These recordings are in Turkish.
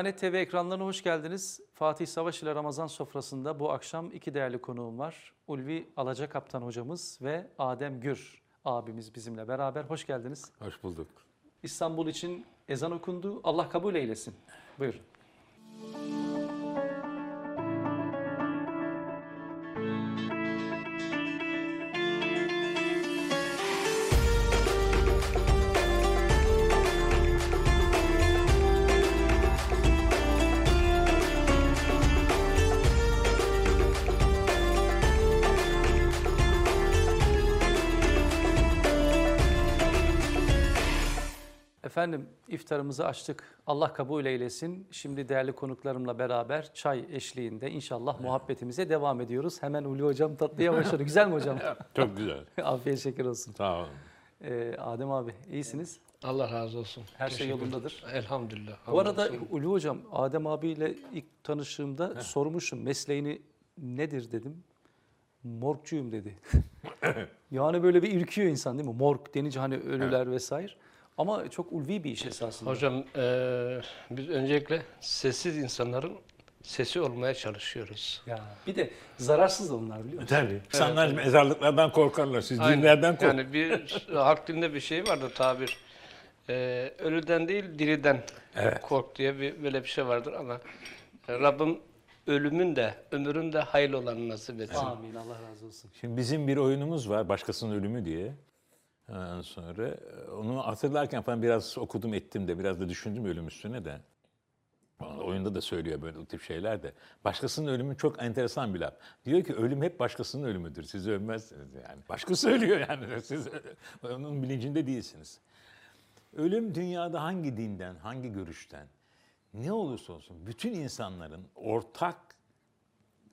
Diyanet TV ekranlarına hoş geldiniz. Fatih Savaş ile Ramazan sofrasında bu akşam iki değerli konuğum var. Ulvi Alaca Kaptan hocamız ve Adem Gür abimiz bizimle beraber. Hoş geldiniz. Hoş bulduk. İstanbul için ezan okundu. Allah kabul eylesin. Buyurun. Efendim iftarımızı açtık. Allah kabul eylesin. Şimdi değerli konuklarımla beraber çay eşliğinde inşallah muhabbetimize devam ediyoruz. Hemen Ulu Hocam tatlıya başladı. Güzel mi hocam? Çok güzel. Afiyet şeker olsun. Sağ olun. Ee, Adem abi iyisiniz. Allah razı olsun. Her şey Teşekkür yolundadır. ederim. Elhamdülillah. Bu arada Hamdolsun. Ulu Hocam Adem abiyle ilk tanıştığımda sormuşum mesleğini nedir dedim. Morgcuyum dedi. yani böyle bir ürküyor insan değil mi? Morg denince hani ölüler vesaire. Ama çok ulvi bir iş esasında. Hocam eee, biz öncelikle sessiz insanların sesi olmaya çalışıyoruz. Ya bir de zararsız da onlar biliyor musun? Tabii. İnsanlar mezarlıklardan korkarlar. Siz Aynen. cinlerden korkun. Yani bir halk dilinde bir şey vardır tabir. Eee, ölüden değil diriden Evet. kork diye bir böyle bir şey vardır ama Rabbim ölümün de ömrün de hayırlı olanı nasip etsin. Amin Allah razı olsun. Şimdi bizim bir oyunumuz var. Başkasının ölümü diye. Ondan sonra e, onu hatırlarken falan biraz okudum ettim de biraz da düşündüm ölüm üstüne de. Oyunda da söylüyor böyle o tip şeyler de. Başkasının ölümü çok enteresan bir laf. Diyor ki ölüm hep başkasının ölümüdür. Siz ölmezsiniz yani. Başka söylüyor yani. Siz onun bilincinde değilsiniz. Ölüm dünyada hangi dinden, hangi görüşten, ne olursa olsun bütün insanların ortak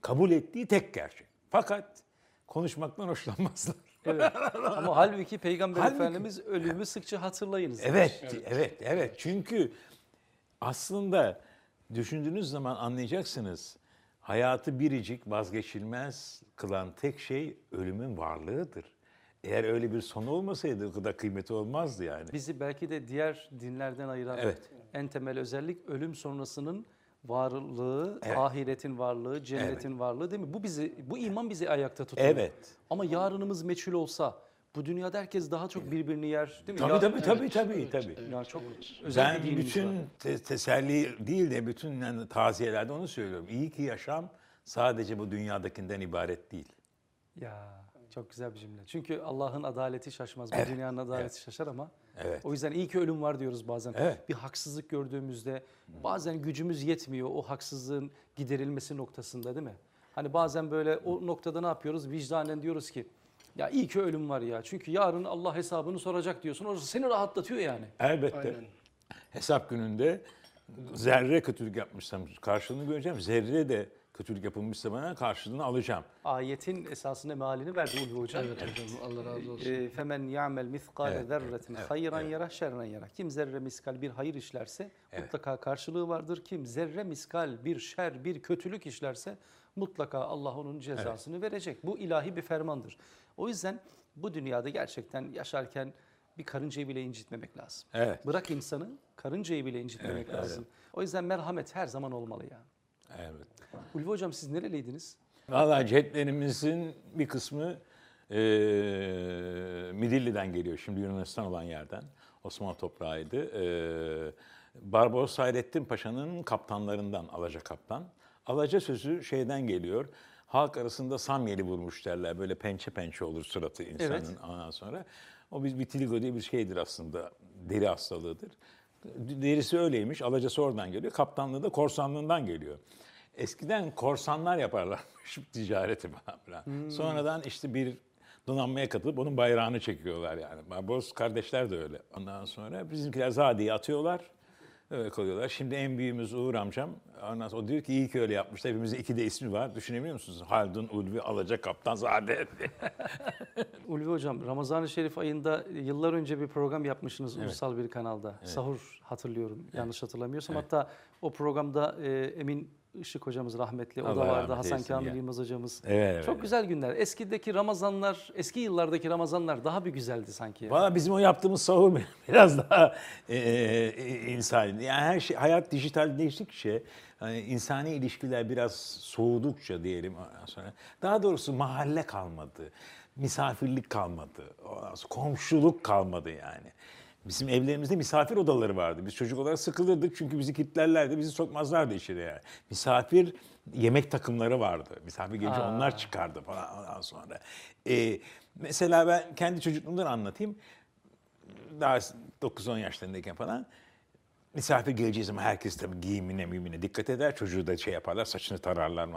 kabul ettiği tek gerçek. Fakat konuşmaktan hoşlanmazlar. Evet. Ama halbuki Peygamber Halbuki- Efendimiz ölümü sıkça hatırlayınız. Evet, evet, evet, Çünkü aslında düşündüğünüz zaman anlayacaksınız. Hayatı biricik, vazgeçilmez kılan tek şey ölümün varlığıdır. Eğer öyle bir sonu olmasaydı o kadar kıymeti olmazdı yani. Bizi belki de diğer dinlerden ayıran Evet. en temel özellik ölüm sonrasının varlığı, Evet. ahiretin varlığı, cennetin varlığı değil mi? Bu bizi bu iman bizi ayakta tutuyor. Evet. Ama yarınımız meçhul olsa bu dünyada herkes daha çok birbirini yer değil mi? Tabii Ya- tabii tabii tabii tabii. Yani çok özel Ben bir bütün var. te- teselli değil de bütün yani taziyelerde onu söylüyorum. İyi ki yaşam sadece bu dünyadakinden ibaret değil. Ya çok güzel bir cümle. Çünkü Allah'ın adaleti şaşmaz. Bu Evet, dünyanın adaleti şaşar ama Evet. o yüzden iyi ki ölüm var diyoruz bazen. Evet. Bir haksızlık gördüğümüzde bazen gücümüz yetmiyor o haksızlığın giderilmesi noktasında değil mi? Hani bazen böyle o noktada ne yapıyoruz? Vicdanen diyoruz ki ya iyi ki ölüm var ya. Çünkü yarın Allah hesabını soracak diyorsun. Orası seni rahatlatıyor yani. Elbette. Aynen. Hesap gününde zerre kötülük yapmışsam karşılığını göreceğim. Zerre de kötülük yapılmışsa bana karşılığını alacağım. Ayetin esasını mealini verdi Ulvi Hocam. Evet hocam Allah razı olsun. E, Femen ya'mel miskale Evet, zerretin evet, hayran evet. yara şerren yara. Kim zerre miskal bir hayır işlerse mutlaka karşılığı vardır. Kim zerre miskal bir şer, bir kötülük işlerse mutlaka Allah onun cezasını verecek. Bu ilahi bir fermandır. O yüzden bu dünyada gerçekten yaşarken bir karıncayı bile incitmemek lazım. Evet. Bırak insanı, karıncayı bile incitmemek lazım. O yüzden merhamet her zaman olmalı yani. Evet. Ulvi Hocam siz nereliydiniz? Valla ceplerimizin bir kısmı eee Midilli'den geliyor. Şimdi Yunanistan olan yerden. Osmanlı toprağıydı. Eee Barbaros Hayrettin Paşa'nın kaptanlarından Alaca kaptan. Alaca sözü şeyden geliyor. Halk arasında samyeli vurmuş derler. Böyle pençe pençe olur suratı insanın Evet. ondan sonra. O bir vitiligo diye bir şeydir aslında. Deri hastalığıdır. Derisi öyleymiş. Alacası oradan geliyor. Kaptanlığı da korsanlığından geliyor. Eskiden korsanlar yaparlarmış ticareti falan filan. Sonradan işte bir donanmaya katılıp onun bayrağını çekiyorlar yani. Barbaros kardeşler de öyle. Ondan sonra bizimkiler Zadi'yi atıyorlar. Öyle kalıyorlar. Şimdi en büyüğümüz Uğur amcam. Ondan sonra o diyor ki iyi ki öyle yapmışlar. Hepimizin iki de ismi var. Düşünebiliyor musunuz? Haldun, Ulvi, Alaca, Kaptan, Zade. Ulvi Hocam, Ramazan-ı Şerif ayında yıllar önce bir program yapmışsınız ulusal bir kanalda. Sahur hatırlıyorum yanlış hatırlamıyorsam. Hatta o programda e, Emin Işık hocamız rahmetli. O Allah da vardı. Hasan Kamil. Yılmaz hocamız. Evet, Çok evet. güzel günler. Eskideki Ramazanlar, eski yıllardaki Ramazanlar daha bir güzeldi sanki. Valla bizim o yaptığımız sahur biraz daha e, e, insani. Yani her şey, hayat dijitalleştikçe, hani insani ilişkiler biraz soğudukça diyelim sonra. Daha doğrusu mahalle kalmadı, misafirlik kalmadı, komşuluk kalmadı yani. Bizim evlerimizde misafir odaları vardı. Biz çocuk olarak sıkılırdık çünkü bizi kilitlerlerdi, bizi sokmazlardı içeri yani. Misafir yemek takımları vardı. Misafir gelince Aa. onlar çıkardı falan ondan sonra. Ee, mesela ben kendi çocukluğumdan anlatayım. Daha 9-10 yaşlarındayken falan misafir geleceği zaman herkes tabii giyimine mimine dikkat eder. Çocuğu da şey yaparlar, saçını tararlar.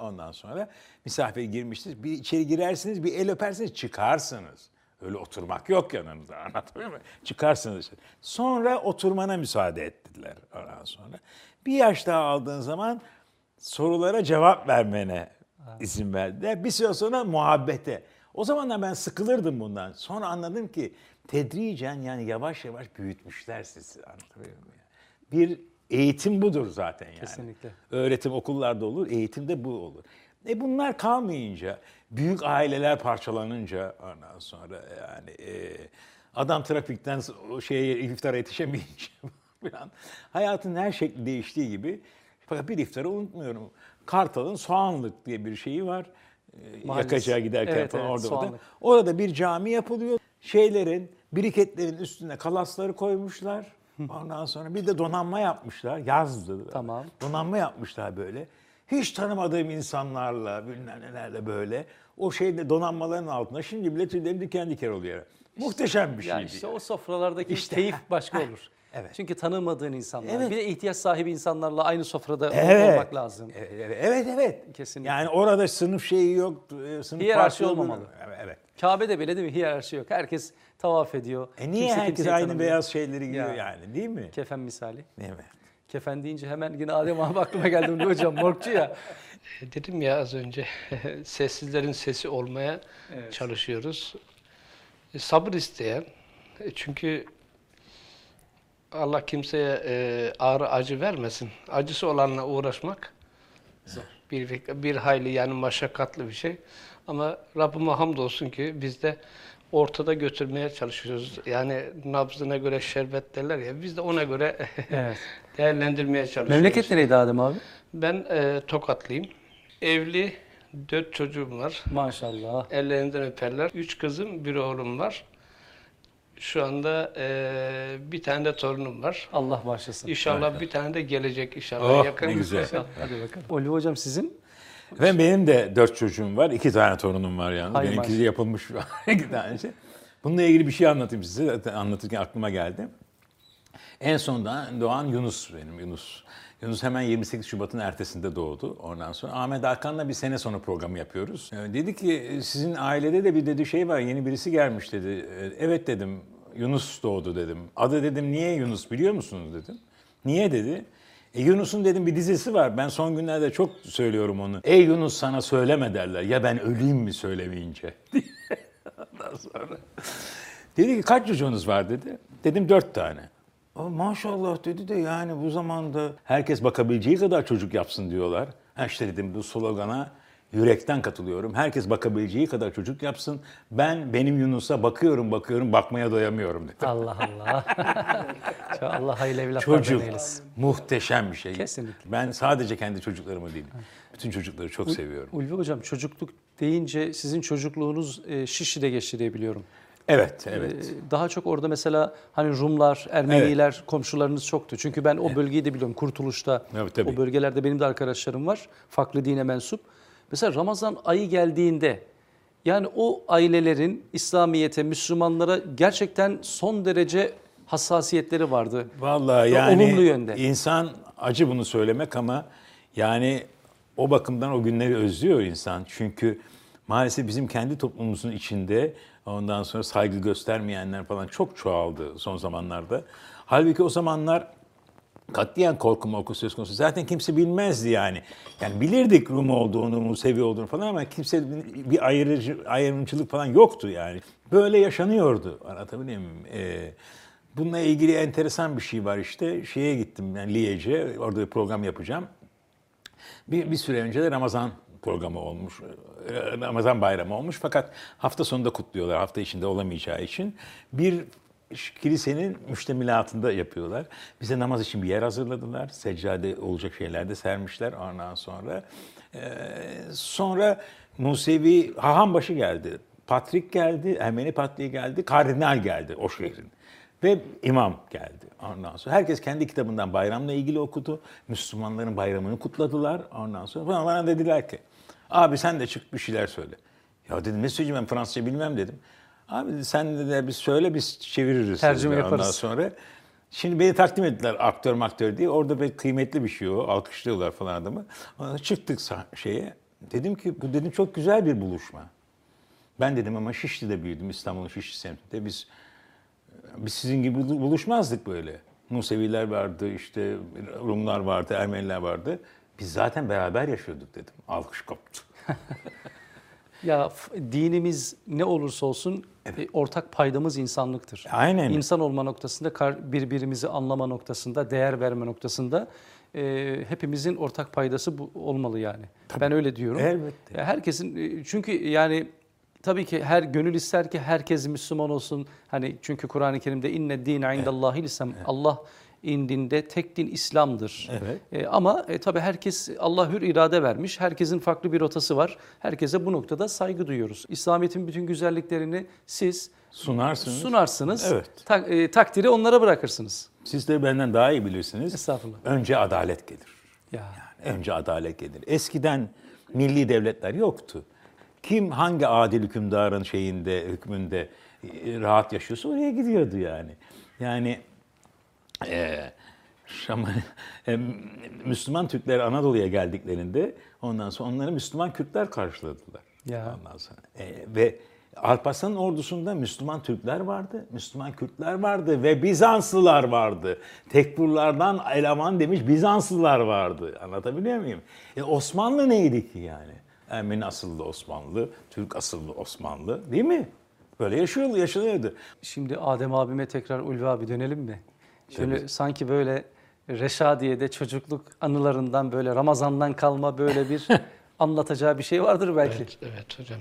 Ondan sonra misafir girmiştir. Bir içeri girersiniz, bir el öpersiniz, çıkarsınız. Öyle oturmak yok yanınızda anlatabiliyor muyum? Çıkarsınız. Sonra oturmana müsaade ettiler ondan sonra. Bir yaş daha aldığın zaman sorulara cevap vermene izin verdiler. Bir süre sonra muhabbete. O zamanlar ben sıkılırdım bundan. Sonra anladım ki tedricen yani yavaş yavaş büyütmüşler sizi anlatabiliyor muyum? Bir eğitim budur zaten yani. Kesinlikle. Öğretim okullarda olur, eğitimde bu olur. E bunlar kalmayınca, büyük aileler parçalanınca ondan sonra yani e, adam trafikten o şeye iftara yetişemeyince falan hayatın her şekli değiştiği gibi fakat bir iftarı unutmuyorum. Kartal'ın Soğanlık diye bir şeyi var. E, Mahallesi. Yakacağa giderken Evet, falan evet, orada, orada. Soğanlık. Orada bir cami yapılıyor. Şeylerin, biriketlerin üstüne kalasları koymuşlar. Ondan sonra bir de donanma yapmışlar. Yazdı. Tamam. Donanma yapmışlar böyle. Hiç tanımadığım insanlarla, bilmem nelerle böyle. O şeyde donanmaların altında şimdi bile tüylerim diken diken oluyor. Muhteşem bir şey. Yani işte o sofralardaki İşte. keyif başka olur. Evet. Çünkü tanımadığın insanlar. Evet. Bir de ihtiyaç sahibi insanlarla aynı sofrada Evet. olmak lazım. Evet, evet, evet. Kesinlikle. Yani orada sınıf şeyi yok, e, sınıf Hiyerarşi olmamalı. Evet, evet. Kabe'de bile değil mi hiyerarşi yok. Herkes tavaf ediyor. E niye Kimse herkes aynı tanımıyor. beyaz şeyleri giyiyor Ya. yani değil mi? Kefen misali. Evet. Kefen deyince hemen yine Adem abi aklıma geldi hocam morgçu ya. E, Dedim ya az önce sessizlerin sesi olmaya Evet. çalışıyoruz. E, sabır isteyen e, çünkü Allah kimseye e, ağrı acı vermesin. Acısı olanla uğraşmak bir bir hayli yani maşakkatli bir şey. Ama Rabbime hamdolsun ki biz de ortada götürmeye çalışıyoruz. Yani nabzına göre şerbet derler ya biz de ona göre Evet. değerlendirmeye çalışıyoruz. Memleket nereydi Adem abi? Ben e, Tokatlıyım. Evli, dört çocuğum var. Maşallah. Ellerinden öperler. Üç kızım, bir oğlum var. Şu anda e, bir tane de torunum var. Allah başlasın. İnşallah bir tane de gelecek inşallah Oh, yakın. ne güzel. Hadi bakalım. Ulu hocam sizin? Ve benim de dört çocuğum var. iki tane torunum var yani. Hay Benimki maşallah. yapılmış iki tanesi. Bununla ilgili bir şey anlatayım size. Zaten anlatırken aklıma geldi. En son da doğan Yunus benim Yunus. Yunus hemen 28 Şubat'ın ertesinde doğdu. Ondan sonra Ahmet Hakan'la bir sene sonra programı yapıyoruz. Ee, Dedi ki sizin ailede de bir dedi şey var yeni birisi gelmiş dedi. Ee, Evet dedim Yunus doğdu dedim. Adı dedim niye Yunus biliyor musunuz dedim. Niye dedi. E Yunus'un dedim bir dizisi var. Ben son günlerde çok söylüyorum onu. Ey Yunus sana söyleme derler. Ya ben öleyim mi söylemeyince. Ondan sonra. Dedi ki kaç çocuğunuz var dedi. Dedim dört tane. Maşallah dedi de yani bu zamanda herkes bakabileceği kadar çocuk yapsın diyorlar. Ha işte dedim bu slogana yürekten katılıyorum. Herkes bakabileceği kadar çocuk yapsın. Ben benim Yunus'a bakıyorum bakıyorum bakmaya doyamıyorum dedi. Allah Allah. Allah hayırlı evlatlardan Çocuk muhteşem bir şey. Kesinlikle. Ben sadece kendi çocuklarımı değil. Bütün çocukları çok seviyorum. Ulvi hocam çocukluk deyince sizin çocukluğunuz e, Şişli'de geçti diye biliyorum. Evet, evet. Ee, Daha çok orada mesela hani Rumlar, Ermeniler komşularınız çoktu. Çünkü ben o bölgeyi de biliyorum. Kurtuluş'ta Evet, tabii. o bölgelerde benim de arkadaşlarım var. Farklı dine mensup. Mesela Ramazan ayı geldiğinde yani o ailelerin İslamiyete, Müslümanlara gerçekten son derece hassasiyetleri vardı. Vallahi Ve yani olumlu yönde. insan acı bunu söylemek ama yani o bakımdan o günleri özlüyor insan. Çünkü maalesef bizim kendi toplumumuzun içinde ondan sonra saygı göstermeyenler falan çok çoğaldı son zamanlarda. Halbuki o zamanlar Katiyen korku morku söz konusu. Zaten kimse bilmezdi yani. Yani bilirdik Rum olduğunu, Musevi olduğunu falan ama kimse bir ayrıcı, ayrımcılık falan yoktu yani. Böyle yaşanıyordu. Anlatabiliyor muyum? Ee, bununla ilgili enteresan bir şey var işte. Şeye gittim yani Liège'e. Orada bir program yapacağım. Bir, bir süre önce de Ramazan programı olmuş. Ramazan bayramı olmuş fakat hafta sonunda kutluyorlar. Hafta içinde olamayacağı için. Bir kilisenin müştemilatında yapıyorlar. Bize namaz için bir yer hazırladılar. Seccade olacak şeyler de sermişler ondan sonra. Ee, sonra Musevi Hahambaşı geldi. Patrik geldi, Ermeni patriği geldi, kardinal geldi o şehrin. Ve imam geldi ondan sonra. Herkes kendi kitabından bayramla ilgili okudu. Müslümanların bayramını kutladılar ondan sonra. Bana dediler ki, abi sen de çık bir şeyler söyle. Ya dedim ne söyleyeceğim ben Fransızca bilmem dedim. Abi sen de biz söyle biz çeviririz. Tercüme dediler Ondan yaparız. sonra Şimdi beni takdim ettiler aktör maktör diye. Orada bir kıymetli bir şey o. Alkışlıyorlar falan adamı. Ondan çıktık şeye. Dedim ki bu dedim çok güzel bir buluşma. Ben dedim ama Şişli'de büyüdüm İstanbul'un Şişli semtinde. Biz biz sizin gibi bulu- buluşmazdık böyle. Museviler vardı, işte Rumlar vardı, Ermeniler vardı. Biz zaten beraber yaşıyorduk dedim. Alkış koptu. Ya dinimiz ne olursa olsun e, ortak paydamız insanlıktır. Aynen. İnsan olma noktasında, birbirimizi anlama noktasında, değer verme noktasında e, hepimizin ortak paydası bu olmalı yani. Ben öyle diyorum. Elbette. Herkesin e, çünkü yani tabii ki her gönül ister ki herkes Müslüman olsun. Hani çünkü Kur'an-ı Kerim'de inne dine indallahil islam. Allah indinde tek din İslam'dır. Evet. E, ama e, tabii herkes Allah hür irade vermiş. Herkesin farklı bir rotası var. Herkese bu noktada saygı duyuyoruz. İslamiyet'in bütün güzelliklerini siz Sunarsınız. sunarsınız. Evet. Ta- e, takdiri onlara bırakırsınız. Siz de benden daha iyi bilirsiniz. Estağfurullah. Önce adalet gelir. Ya. Önce adalet gelir. Eskiden milli devletler yoktu. Kim hangi adil hükümdarın şeyinde, hükmünde e, rahat yaşıyorsa oraya gidiyordu yani. Yani e, Şam, e, Müslüman Türkler Anadolu'ya geldiklerinde ondan sonra onları Müslüman Kürtler karşıladılar. Ya. Ondan sonra e, ve Alparslan'ın ordusunda Müslüman Türkler vardı, Müslüman Kürtler vardı ve Bizanslılar vardı. Tekfurlardan eleman demiş Bizanslılar vardı. Anlatabiliyor muyum? E, Osmanlı neydi ki yani? Ermeni asıllı Osmanlı, Türk asıllı Osmanlı değil mi? Böyle yaşıyordu, yaşanıyordu. Şimdi Adem abime tekrar Ulvi abi dönelim mi? Şöyle sanki böyle Reşadiye'de çocukluk anılarından böyle Ramazan'dan kalma böyle bir anlatacağı bir şey vardır belki. Evet, evet hocam.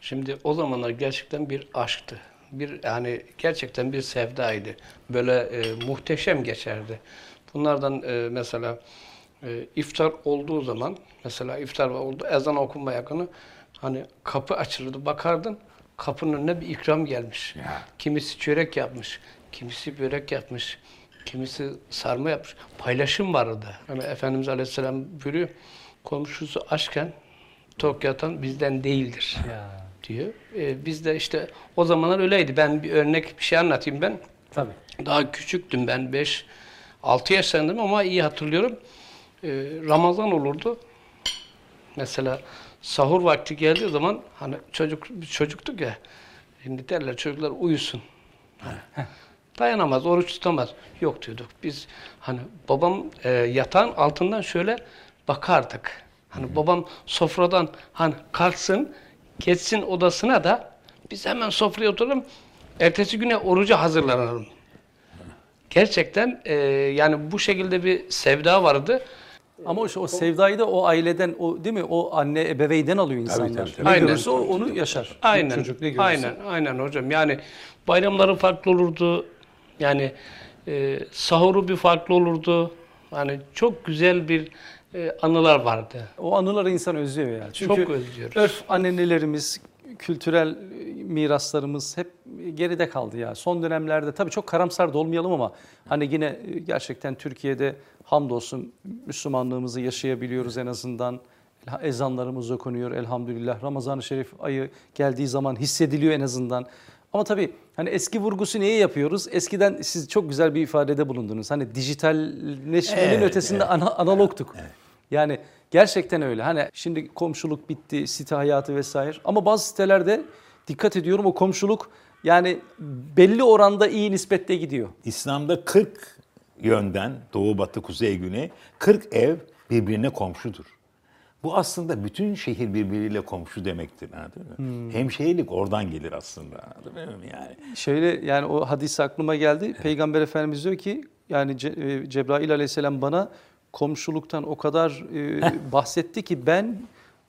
Şimdi o zamanlar gerçekten bir aşktı. Bir yani gerçekten bir sevdaydı. Böyle e, muhteşem geçerdi. Bunlardan e, mesela e, iftar olduğu zaman mesela iftar oldu ezan okunma yakını hani kapı açılırdı bakardın kapının önüne bir ikram gelmiş. Ya. Kimisi çörek yapmış, kimisi börek yapmış, kimisi sarma yapmış. Paylaşım vardı. Hani Efendimiz Aleyhisselam buyuruyor komşusu açken tok yatan bizden değildir Ya. diyor. Ee, biz de işte o zamanlar öyleydi. Ben bir örnek bir şey anlatayım ben. Tabii. Daha küçüktüm ben 5 6 yaşlarındayım ama iyi hatırlıyorum. Ee, Ramazan olurdu. Mesela sahur vakti geldiği zaman hani çocuk çocuktuk ya. Şimdi derler çocuklar uyusun. Hani, dayanamaz, oruç tutamaz. Yok diyorduk. Biz hani babam e, yatağın altından şöyle bakardık. Hani babam sofradan hani kalksın, geçsin odasına da biz hemen sofraya oturalım. Ertesi güne oruca hazırlanalım. Gerçekten e, yani bu şekilde bir sevda vardı. Ama o, o sevdayı da o aileden, o değil mi? O anne ebeveyden alıyor insanlar. tabii, tabii. Ne Aynen. görürse o, onu yaşar. Aynen. Çocuk ne görürse. aynen, aynen hocam. Yani bayramları farklı olurdu. Yani e, sahuru bir farklı olurdu. Yani çok güzel bir e, anılar vardı. O anıları insan özlüyor ya. Çünkü Çok özlüyoruz. örf annenelerimiz, kültürel e, miraslarımız hep geride kaldı ya. Son dönemlerde tabii çok karamsar da olmayalım ama hani yine e, gerçekten Türkiye'de hamdolsun Müslümanlığımızı yaşayabiliyoruz en azından. Ezanlarımız okunuyor elhamdülillah. Ramazan-ı Şerif ayı geldiği zaman hissediliyor en azından. Ama tabii hani eski vurgusu neye yapıyoruz? Eskiden siz çok güzel bir ifadede bulundunuz. Hani dijitalleşmenin Evet, ötesinde ana- analogtuk. Yani gerçekten öyle. Hani şimdi komşuluk bitti, site hayatı vesaire. Ama bazı sitelerde dikkat ediyorum o komşuluk yani belli oranda iyi nispette gidiyor. İslam'da 40 yönden doğu batı kuzey güney 40 ev birbirine komşudur. Bu aslında bütün şehir birbiriyle komşu demektir. Anladın mı? Hmm. Hemşehrilik oradan gelir aslında. Anladın mı? Yani Şöyle yani o hadis aklıma geldi. Peygamber Efendimiz diyor ki yani Ce- e, Cebrail aleyhisselam bana komşuluktan o kadar e, bahsetti ki ben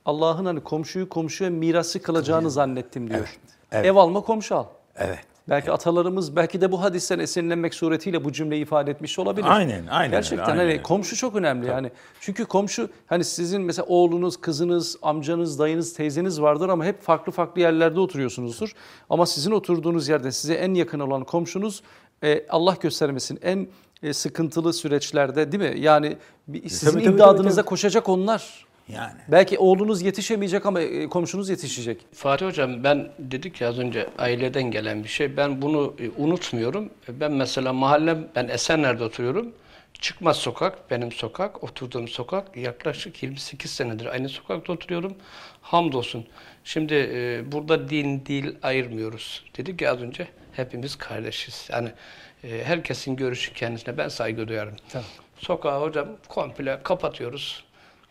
Allah'ın hani komşuyu komşuya mirası kılacağını zannettim diyor. evet. Ev alma komşu al. Evet. Belki atalarımız belki de bu hadisten esinlenmek suretiyle bu cümleyi ifade etmiş olabilir. Aynen, aynen Gerçekten aynen hani komşu çok önemli yani. Çünkü komşu hani sizin mesela oğlunuz, kızınız, amcanız, dayınız, teyzeniz vardır ama hep farklı farklı yerlerde oturuyorsunuzdur. Ama sizin oturduğunuz yerde size en yakın olan komşunuz e, Allah göstermesin en e, sıkıntılı süreçlerde değil mi? Yani bir- sizin tabii, tabii, imdadınıza tabii. koşacak onlar. Yani. Belki oğlunuz yetişemeyecek ama e, komşunuz yetişecek. Fatih Hocam ben dedik ya az önce aileden gelen bir şey. Ben bunu e, unutmuyorum. E, Ben mesela mahallem, ben Esenler'de oturuyorum. Çıkmaz sokak, benim sokak, oturduğum sokak. Yaklaşık 28 senedir aynı sokakta oturuyorum. Hamdolsun. Şimdi e, burada din, dil ayırmıyoruz. Dedik ya az önce hepimiz kardeşiz. Yani e, herkesin görüşü kendisine ben saygı duyarım. Tamam. Sokağı hocam komple kapatıyoruz.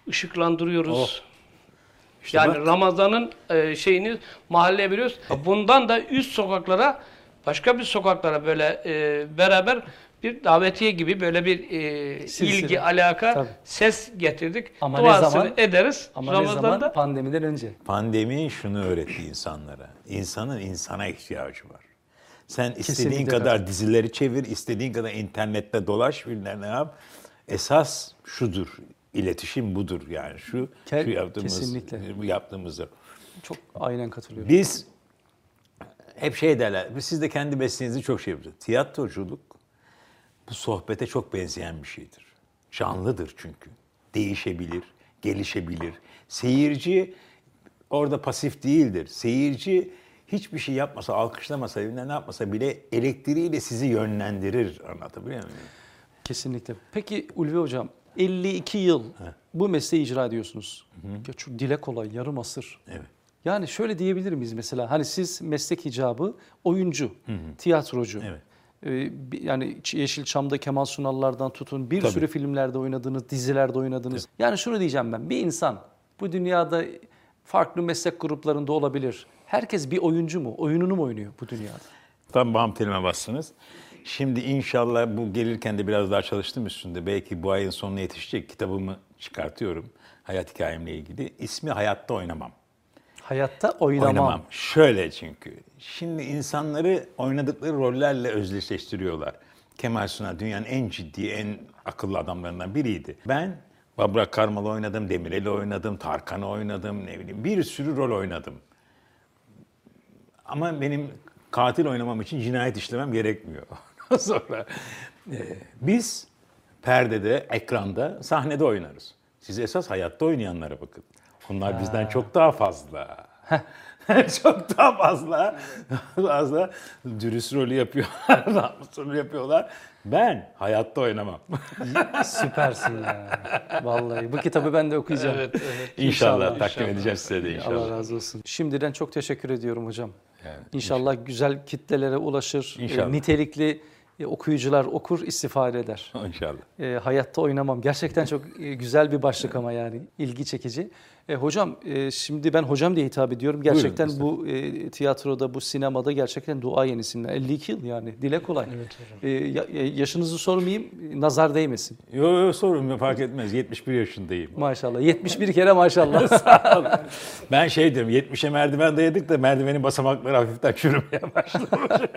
Işıklandırıyoruz. İşte Yani bak. Ramazan'ın e, şeyini mahalleye veriyoruz. Bundan da üst sokaklara, başka bir sokaklara böyle e, beraber bir davetiye gibi böyle bir e, Silsile. ilgi, alaka, Tabii. ses getirdik. Ama ne Duasını zaman? ederiz. Ama ne Ramazan'da zaman? Pandemiden önce. Pandemi şunu öğretti insanlara. İnsanın insana ihtiyacı var. Sen istediğin Kesinlikle kadar dizileri çevir, istediğin kadar internette dolaş, bilmem ne yap. Esas şudur. İletişim budur yani. Şu, Ke- şu yaptığımız, kesinlikle. bu yaptığımızı. Çok aynen katılıyorum. Biz hep şey derler, siz de kendi mesleğinizi çok şey yapıyorsunuz. Tiyatroculuk bu sohbete çok benzeyen bir şeydir. Canlıdır çünkü. Değişebilir, gelişebilir. Seyirci orada pasif değildir. Seyirci hiçbir şey yapmasa, alkışlamasa, ne yapmasa bile elektriğiyle sizi yönlendirir. Anlatabiliyor muyum? Kesinlikle. Peki Ulvi Hocam 52 yıl bu mesleği icra ediyorsunuz. Ya çok dile kolay yarım asır. Evet. Yani şöyle diyebilir miyiz mesela hani siz meslek icabı oyuncu, tiyatrocu. Evet. Ee, yani Yeşilçam'da Kemal Sunal'lardan tutun bir Tabii. sürü filmlerde oynadınız, dizilerde oynadınız. Yani şunu diyeceğim ben bir insan bu dünyada farklı meslek gruplarında olabilir. Herkes bir oyuncu mu? Oyununu mu oynuyor bu dünyada? Tam bam telime bastınız. Şimdi inşallah bu gelirken de biraz daha çalıştım üstünde. Belki bu ayın sonuna yetişecek kitabımı çıkartıyorum. Hayat hikayemle ilgili. İsmi Hayatta Oynamam. Hayatta oynamam. Oynamam. Şöyle çünkü. Şimdi insanları oynadıkları rollerle özdeşleştiriyorlar. Kemal Sunal dünyanın en ciddi, en akıllı adamlarından biriydi. Ben Babrak Karmal'ı oynadım, Demirel'i oynadım, Tarkan'ı oynadım, ne bileyim bir sürü rol oynadım. Ama benim katil oynamam için cinayet işlemem gerekmiyor. Sonra e, biz perdede, ekranda, sahnede oynarız. Siz esas hayatta oynayanlara bakın. Onlar bizden çok daha fazla. çok daha fazla fazla dürüst rolü yapıyorlar, namus rolü yapıyorlar. Ben hayatta oynamam. Süpersin ya. Vallahi bu kitabı ben de okuyacağım. Evet, evet. inşallah, İnşallah, takdim edeceğim size de inşallah. Allah razı olsun. Şimdiden çok teşekkür ediyorum hocam. Evet, İnşallah güzel kitlelere ulaşır. İnşallah. e, nitelikli e, okuyucular okur, istifade eder. İnşallah. E, hayatta oynamam. Gerçekten çok e, güzel bir başlık ama yani ilgi çekici. E, hocam e, şimdi ben hocam diye hitap ediyorum. Gerçekten bu e, tiyatroda, bu sinemada gerçekten dua isimler. 52 yıl yani dile kolay. E, ya- e, yaşınızı sormayayım, nazar değmesin. Yo, yo sorun yok, fark etmez. 71 yaşındayım. Maşallah. 71 kere maşallah. Ben şey diyorum 70'e merdiven dayadık da merdivenin basamakları hafiften çürümeye başladı.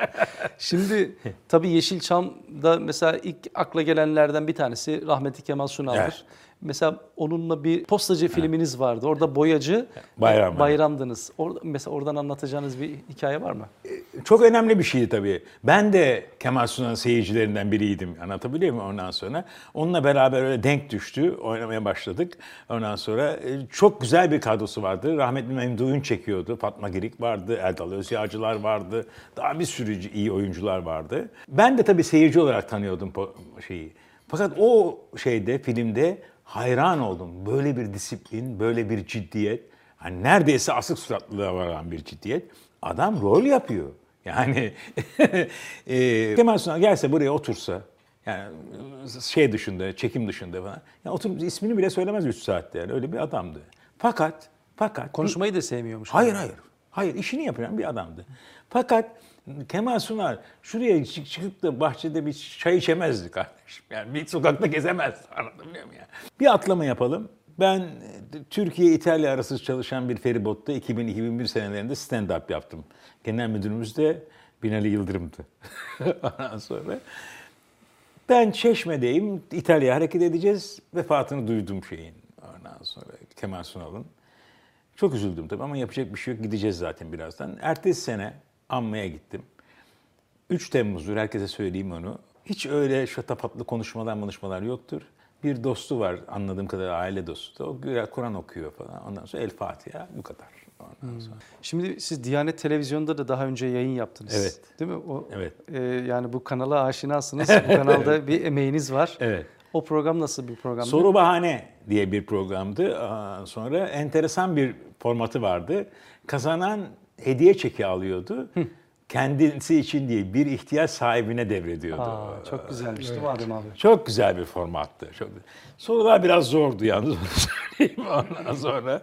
Şimdi tabii Yeşilçam'da mesela ilk akla gelenlerden bir tanesi rahmetli Kemal Sunal'dır. Evet. Mesela onunla bir postacı filminiz vardı. Orada boyacı Bayram. bayramdınız. Orada, mesela oradan anlatacağınız bir hikaye var mı? Çok önemli bir şeydi tabii. Ben de Kemal Sunal'ın seyircilerinden biriydim. Anlatabiliyor muyum ondan sonra? Onunla beraber öyle denk düştü. Oynamaya başladık. Ondan sonra e, çok güzel bir kadrosu vardı. Rahmetli Memduh'un çekiyordu. Fatma Girik vardı. Erdal Özyağcılar vardı. Daha bir sürü iyi oyuncular vardı. Ben de tabii seyirci olarak tanıyordum şeyi. Fakat o şeyde, filmde hayran oldum. Böyle bir disiplin, böyle bir ciddiyet. Hani neredeyse asık suratlılığa varan bir ciddiyet. Adam rol yapıyor. Yani e, Kemal Sunal gelse buraya otursa, yani şey dışında, çekim dışında falan. Ya oturup ismini bile söylemez 3 saatte yani öyle bir adamdı. Fakat, fakat... Konuşmayı da sevmiyormuş. Hayır hayır. Hayır, işini yapan bir adamdı. Fakat Kemal Sunal şuraya çık- çıkıp da bahçede bir çay içemezdi kardeşim. Yani bir sokakta gezemezdi anlatabiliyor muyum? Yani? Bir atlama yapalım. Ben e, Türkiye-İtalya arası çalışan bir feribotta 2000-2001 senelerinde stand-up yaptım. Genel müdürümüz de Binali Yıldırım'dı. Ondan sonra ben Çeşme'deyim, İtalya'ya hareket edeceğiz. Vefatını duydum şeyin. Ondan sonra Kemal Sunal'ın. Çok üzüldüm tabii ama yapacak bir şey yok. Gideceğiz zaten birazdan. Ertesi sene anmaya gittim. 3 Temmuz'dur herkese söyleyeyim onu. Hiç öyle şatafatlı konuşmalar konuşmalar yoktur. Bir dostu var anladığım kadarıyla aile dostu. O Kur'an okuyor falan. Ondan sonra El Fatiha bu kadar. Ondan sonra. Şimdi siz Diyanet Televizyon'da da daha önce yayın yaptınız. Evet. Değil mi? O, Evet. e, yani bu kanala aşinasınız. bu kanalda bir emeğiniz var. Evet. O program nasıl bir programdı? Soru Bahane diye bir programdı. Sonra enteresan bir formatı vardı. Kazanan hediye çeki alıyordu. Kendisi için değil, bir ihtiyaç sahibine devrediyordu. Aa, çok güzelmiş değil mi abi? Çok güzel bir formattı. Çok Sorular biraz zordu yalnız onu söyleyeyim. Ondan sonra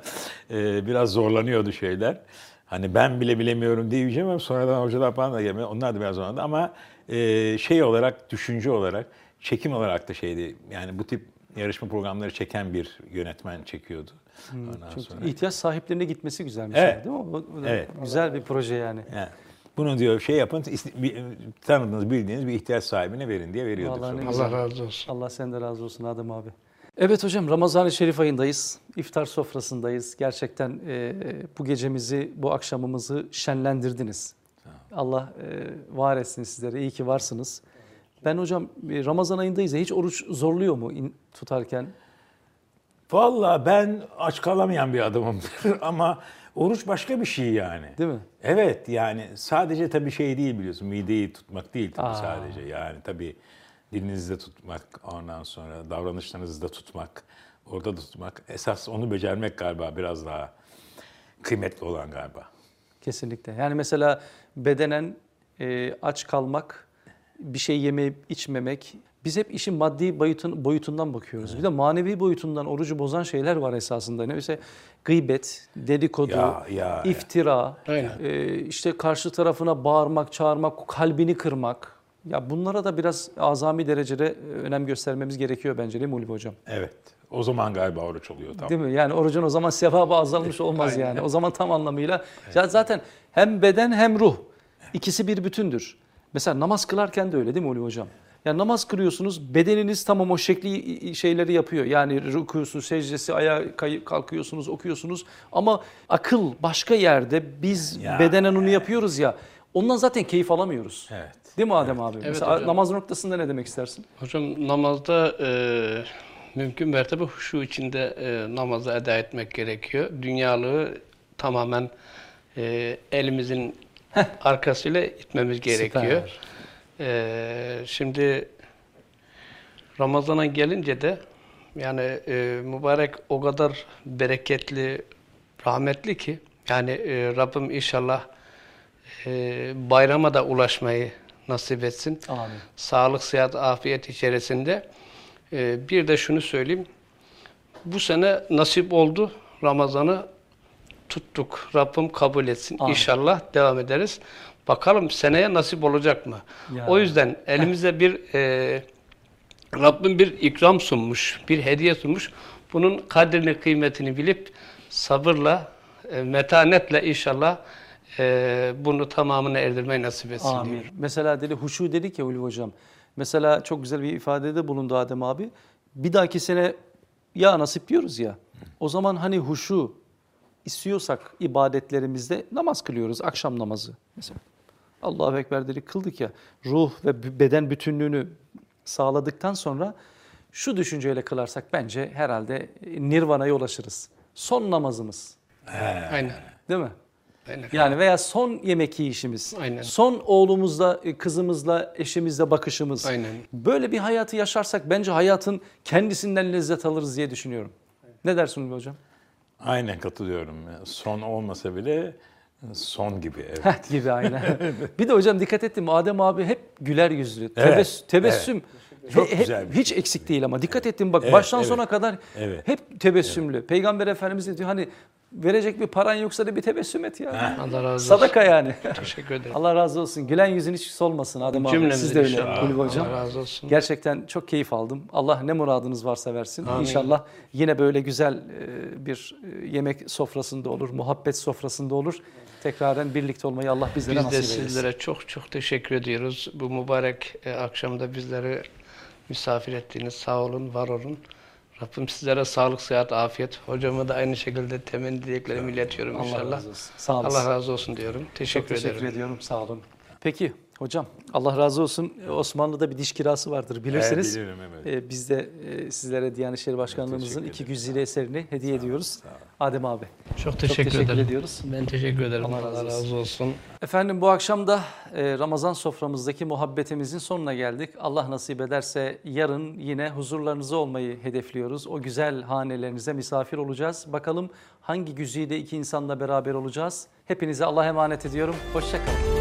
e, biraz zorlanıyordu şeyler. Hani ben bile bilemiyorum diyeceğim ama sonradan hocalar falan da gelmiyor. Onlar da biraz zorlandı ama e, şey olarak, düşünce olarak, çekim olarak da şeydi. Yani bu tip yarışma programları çeken bir yönetmen çekiyordu. Ondan Çok sonra. ihtiyaç sahiplerine gitmesi güzelmiş Evet. ama değil mi? O da Evet. Güzel bir proje yani. Yani bunu diyor şey yapın, bir- tanıdığınız, bildiğiniz bir ihtiyaç sahibine verin diye veriyordu. Güzel. Allah razı olsun. Allah senden razı olsun Adem abi. Evet hocam Ramazan-ı Şerif ayındayız. İftar sofrasındayız. Gerçekten e, bu gecemizi, bu akşamımızı şenlendirdiniz. Allah e, var etsin sizlere. İyi ki varsınız. Ben hocam e, Ramazan ayındayız ya hiç oruç zorluyor mu in- tutarken? Vallahi ben aç kalamayan bir adamımdır ama oruç başka bir şey yani. Değil mi? Evet yani sadece tabii şey değil biliyorsun mideyi tutmak değil tabii Aa. sadece yani tabii dilinizde tutmak ondan sonra davranışlarınızda tutmak orada da tutmak esas onu becermek galiba biraz daha kıymetli olan galiba. Kesinlikle. Yani mesela bedenen e, aç kalmak, bir şey yemeyip içmemek. Biz hep işin maddi boyutun, boyutundan bakıyoruz. Bir de manevi boyutundan orucu bozan şeyler var esasında. Ne mesela gıybet, dedikodu, Ya, ya, iftira, Aynen. e, işte karşı tarafına bağırmak, çağırmak, kalbini kırmak. Ya bunlara da biraz azami derecede önem göstermemiz gerekiyor bence değil mi Ulvi Hocam? Evet o zaman galiba oruç oluyor tamam. Değil mi? Yani orucun o zaman sevabı azalmış olmaz yani. O zaman tam anlamıyla ya zaten hem beden hem ruh ikisi bir bütündür. Mesela namaz kılarken de öyle değil mi Ulu hocam? Yani namaz kırıyorsunuz, bedeniniz tamam o şekli şeyleri yapıyor. Yani rükusu, secdesi, ayağa kay- kalkıyorsunuz, okuyorsunuz. Ama akıl başka yerde biz Ya. bedenen onu yapıyoruz ya. Ondan zaten keyif alamıyoruz. Evet. Değil mi Adem abi? Mesela hocam. namaz noktasında ne demek istersin? Hocam namazda e, mümkün mertebe huşu içinde e, namazı eda etmek gerekiyor. Dünyalığı tamamen e, elimizin arkasıyla itmemiz gerekiyor. Süper. E, şimdi Ramazan'a gelince de yani e, mübarek o kadar bereketli, rahmetli ki yani e, Rabbim inşallah e, bayrama da ulaşmayı nasip etsin Amin. sağlık, sıhhat, afiyet içerisinde. Ee, bir de şunu söyleyeyim. Bu sene nasip oldu. Ramazan'ı tuttuk. Rabbim kabul etsin. Amin. İnşallah devam ederiz. Bakalım seneye nasip olacak mı? Ya. O yüzden elimize bir e, Rabbim bir ikram sunmuş, bir hediye sunmuş. Bunun kadrini, kıymetini bilip sabırla, e, metanetle inşallah e, bunu tamamını erdirmeyi nasip etsin. Amin. diyorum. Mesela dedi huşu dedik ya Ulvi Hocam. Mesela çok güzel bir ifadede bulundu Adem abi. Bir dahaki sene ya nasip diyoruz ya. O zaman hani huşu istiyorsak ibadetlerimizde namaz kılıyoruz. Akşam namazı mesela. Allahu Ekber dedik kıldık ya. Ruh ve beden bütünlüğünü sağladıktan sonra şu düşünceyle kılarsak bence herhalde nirvana'ya ulaşırız. Son namazımız. Aynen. Değil mi? Aynen. Yani veya son yemek yiyişimiz, Aynen. son oğlumuzla, e, kızımızla, eşimizle bakışımız. Aynen. Böyle bir hayatı yaşarsak bence hayatın kendisinden lezzet alırız diye düşünüyorum. Ne dersin Hocam? Aynen katılıyorum. Son olmasa bile son gibi. Evet. Gibi aynen. bir de hocam dikkat ettim Adem abi hep güler yüzlü. Evet, Tebess- tebessüm. Çok He- hep- güzel bir şey. hiç eksik değil ama dikkat ettim bak Evet, baştan evet. sona kadar Evet. hep tebessümlü. Peygamber Efendimiz diyor hani verecek bir paran yoksa da bir tebessüm et ya. Allah razı olsun. Sadaka yani. Teşekkür ederim. Allah razı olsun. Gülen yüzün hiç solmasın Adem abi. Siz de öyle. Kulüp hocam. Allah razı olsun. Gerçekten çok keyif aldım. Allah ne muradınız varsa versin. Amin. İnşallah yine böyle güzel e, bir e, yemek sofrasında olur, muhabbet sofrasında olur. Tekraren birlikte olmayı Allah bizlere Biz de nasip eylesin. sizlere çok çok teşekkür ediyoruz. Bu mübarek e, akşamda bizleri misafir ettiğiniz sağ olun, var olun. Rabbim sizlere sağlık, sıhhat, afiyet. Hocama da aynı şekilde temenni dileklerimi iletiyorum Allah inşallah. razı olsun. Sağ. Allah razı olsun diyorum. Teşekkür, Çok teşekkür ederim. ediyorum. Sağ olun. Peki hocam Allah razı olsun. Osmanlı'da bir diş kirası vardır bilirsiniz. Evet, biliyorum, evet. Ee, biz de e, sizlere Diyanet İşleri Başkanlığımızın iki güzide eserini hediye ediyoruz. Adem abi. Çok teşekkür, Çok teşekkür ederim. ediyoruz. Ben teşekkür ederim. Allah Allah razı razı, olsun. olsun. Efendim bu akşam da e, Ramazan soframızdaki muhabbetimizin sonuna geldik. Allah nasip ederse yarın yine huzurlarınızda olmayı hedefliyoruz. O güzel hanelerinize misafir olacağız. Bakalım hangi güzide iki insanla beraber olacağız. Hepinize Allah'a emanet ediyorum. Hoşçakalın.